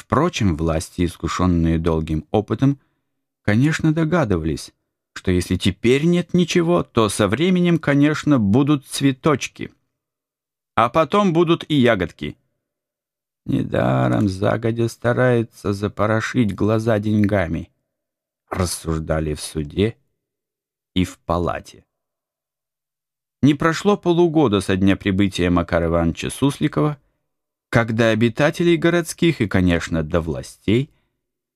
Впрочем, власти, искушенные долгим опытом, конечно, догадывались, что если теперь нет ничего, то со временем, конечно, будут цветочки. А потом будут и ягодки. Недаром загодя старается запорошить глаза деньгами, рассуждали в суде и в палате. Не прошло полугода со дня прибытия Макара Ивановича Сусликова, когда обитателей городских и, конечно, до властей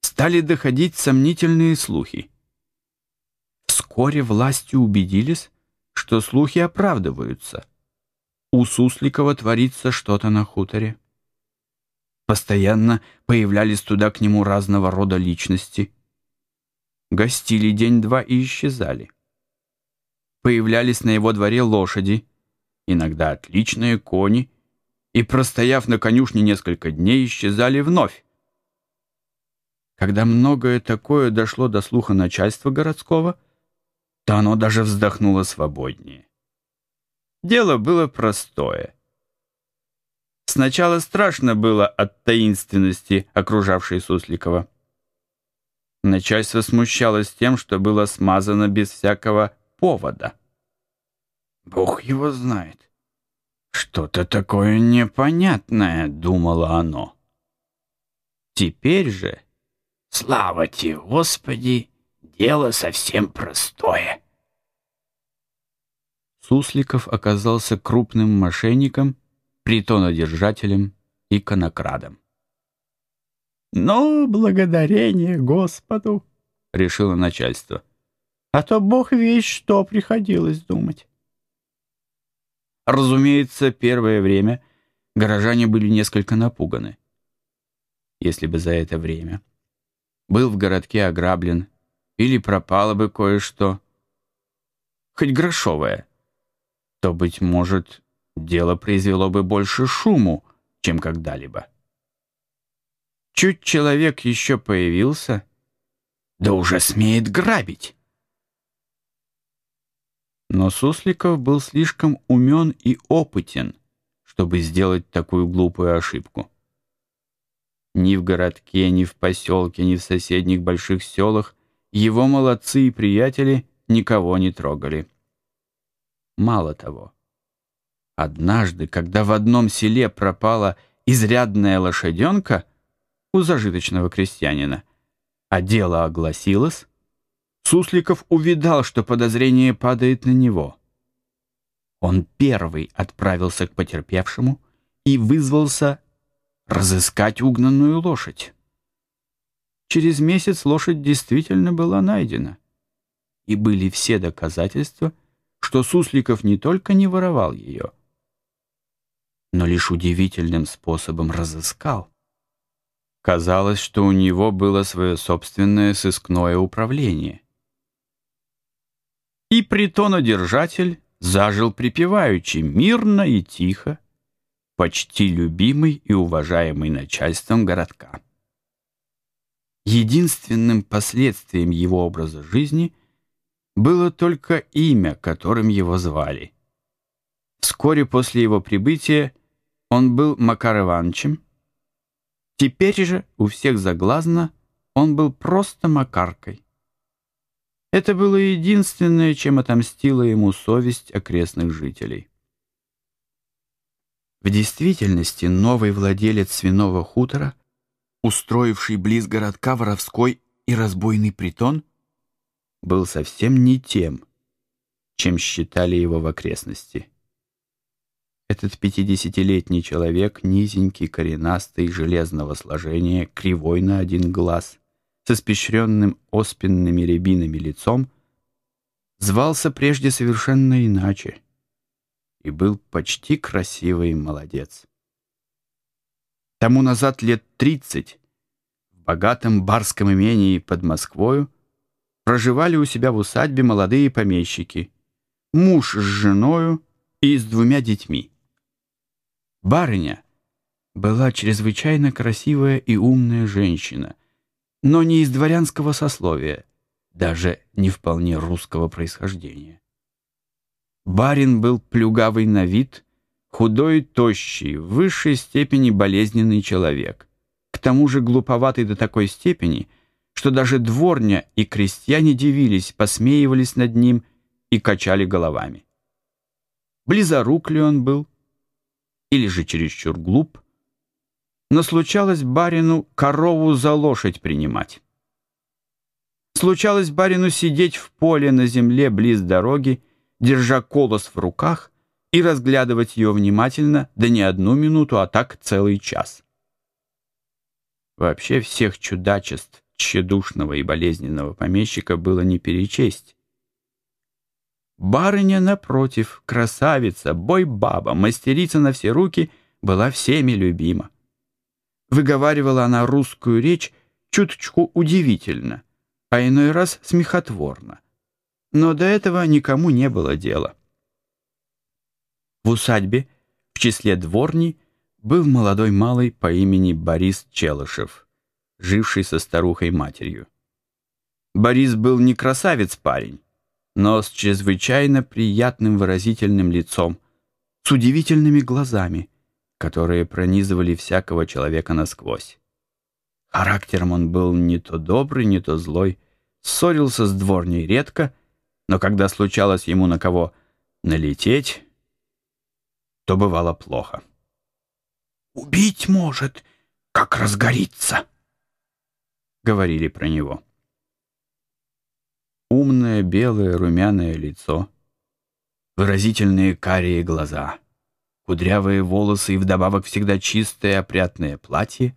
стали доходить сомнительные слухи. Вскоре власти убедились, что слухи оправдываются. У Сусликова творится что-то на хуторе. Постоянно появлялись туда к нему разного рода личности. Гостили день-два и исчезали. Появлялись на его дворе лошади, иногда отличные кони, и, простояв на конюшне несколько дней, исчезали вновь. Когда многое такое дошло до слуха начальства городского, то оно даже вздохнуло свободнее. Дело было простое. Сначала страшно было от таинственности, окружавшей Сусликова. Начальство смущалось тем, что было смазано без всякого повода. Бог его знает. Что-то такое непонятное, думало оно. Теперь же, слава тебе, Господи, дело совсем простое. Сусликов оказался крупным мошенником, притонодержателем и конокрадом. «Ну, благодарение Господу!» — решило начальство. «А то Бог весь что приходилось думать». Разумеется, первое время горожане были несколько напуганы. Если бы за это время был в городке ограблен или пропало бы кое-что, хоть грошовое, то, быть может, дело произвело бы больше шуму, чем когда-либо. Чуть человек еще появился, да уже смеет грабить. Но Сусликов был слишком умен и опытен, чтобы сделать такую глупую ошибку. Ни в городке, ни в поселке, ни в соседних больших селах его молодцы и приятели никого не трогали. Мало того, однажды, когда в одном селе пропала изрядная лошаденка у зажиточного крестьянина, а дело огласилось, Сусликов увидал, что подозрение падает на него. Он первый отправился к потерпевшему и вызвался разыскать угнанную лошадь. Через месяц лошадь действительно была найдена, и были все доказательства — что Сусликов не только не воровал ее, но лишь удивительным способом разыскал. Казалось, что у него было свое собственное сыскное управление. И притонодержатель зажил припеваючи, мирно и тихо, почти любимый и уважаемый начальством городка. Единственным последствием его образа жизни — было только имя, которым его звали. Вскоре после его прибытия он был Макар Ивановичем. Теперь же у всех заглазно он был просто Макаркой. Это было единственное, чем отомстила ему совесть окрестных жителей. В действительности новый владелец свиного хутора, устроивший близ городка воровской и разбойный притон, был совсем не тем, чем считали его в окрестности. Этот пятидесятилетний человек, низенький, коренастый, железного сложения, кривой на один глаз, с испещренным оспенными рябинами лицом, звался прежде совершенно иначе и был почти красивый молодец. Тому назад лет тридцать в богатом барском имении под Москвою проживали у себя в усадьбе молодые помещики, муж с женою и с двумя детьми. Барыня была чрезвычайно красивая и умная женщина, но не из дворянского сословия, даже не вполне русского происхождения. Барин был плюгавый на вид, худой тощий, в высшей степени болезненный человек. К тому же глуповатый до такой степени, что даже дворня и крестьяне дивились, посмеивались над ним и качали головами. Близорук ли он был, или же чересчур глуп, но случалось барину корову за лошадь принимать. Случалось барину сидеть в поле на земле близ дороги, держа колос в руках и разглядывать ее внимательно, да не одну минуту, а так целый час. Вообще всех чудачеств тщедушного и болезненного помещика было не перечесть. Барыня, напротив, красавица, бой-баба, мастерица на все руки, была всеми любима. Выговаривала она русскую речь чуточку удивительно, а иной раз смехотворно. Но до этого никому не было дела. В усадьбе, в числе дворни, был молодой малый по имени Борис Челышев, живший со старухой-матерью. Борис был не красавец-парень, но с чрезвычайно приятным выразительным лицом, с удивительными глазами, которые пронизывали всякого человека насквозь. Характером он был не то добрый, не то злой, ссорился с дворней редко, но когда случалось ему на кого налететь, то бывало плохо. «Убить может, как разгорится», — говорили про него. Умное, белое, румяное лицо, выразительные карие глаза, кудрявые волосы и вдобавок всегда чистое опрятное платье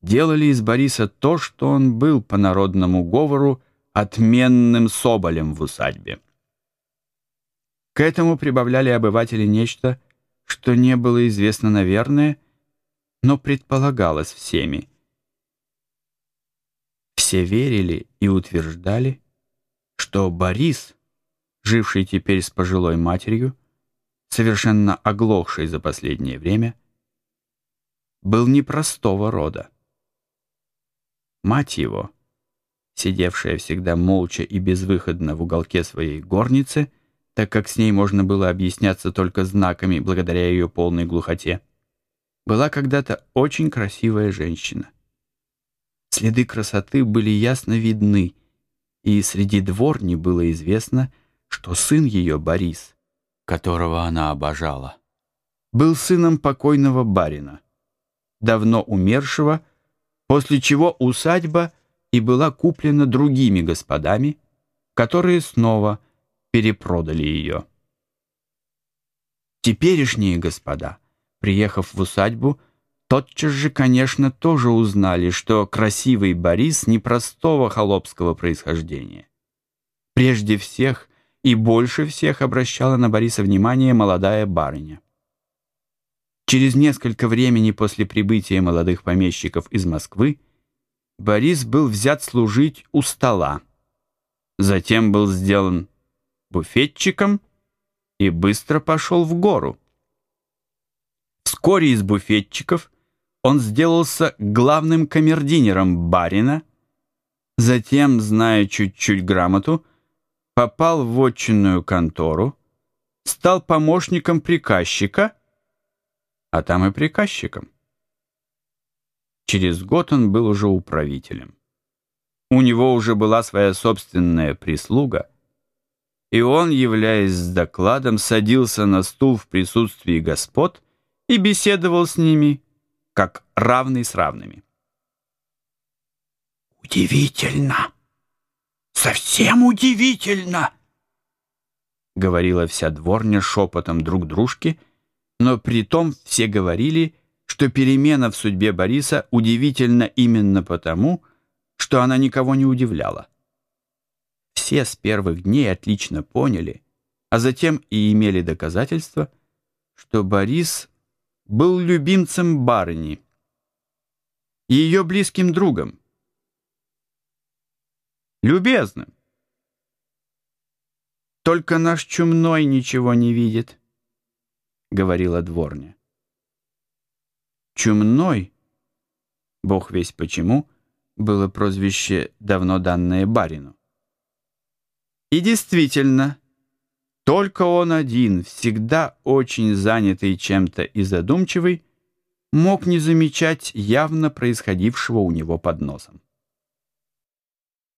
делали из Бориса то, что он был по народному говору отменным соболем в усадьбе. К этому прибавляли обыватели нечто, что не было известно наверное, но предполагалось всеми. Все верили и утверждали, что Борис, живший теперь с пожилой матерью, совершенно оглохший за последнее время, был непростого рода. Мать его, сидевшая всегда молча и безвыходно в уголке своей горницы, так как с ней можно было объясняться только знаками благодаря ее полной глухоте, была когда-то очень красивая женщина. Следы красоты были ясно видны, и среди дворни было известно, что сын ее, Борис, которого она обожала, был сыном покойного барина, давно умершего, после чего усадьба и была куплена другими господами, которые снова перепродали ее. Теперешние господа, приехав в усадьбу, тотчас же, конечно, тоже узнали, что красивый Борис непростого холопского происхождения. Прежде всех и больше всех обращала на Бориса внимание молодая барыня. Через несколько времени после прибытия молодых помещиков из Москвы Борис был взят служить у стола. Затем был сделан буфетчиком и быстро пошел в гору. Вскоре из буфетчиков он сделался главным камердинером барина, затем, зная чуть-чуть грамоту, попал в отчинную контору, стал помощником приказчика, а там и приказчиком. Через год он был уже управителем. У него уже была своя собственная прислуга, и он, являясь с докладом, садился на стул в присутствии господ и беседовал с ними, как равный с равными. «Удивительно! Совсем удивительно!» Говорила вся дворня шепотом друг дружке, но при том все говорили, что перемена в судьбе Бориса удивительна именно потому, что она никого не удивляла все с первых дней отлично поняли, а затем и имели доказательства, что Борис был любимцем барыни, ее близким другом, любезным. «Только наш чумной ничего не видит», — говорила дворня. Чумной, бог весь почему, было прозвище, давно данное барину. И действительно, только он один, всегда очень занятый чем-то и задумчивый, мог не замечать явно происходившего у него под носом.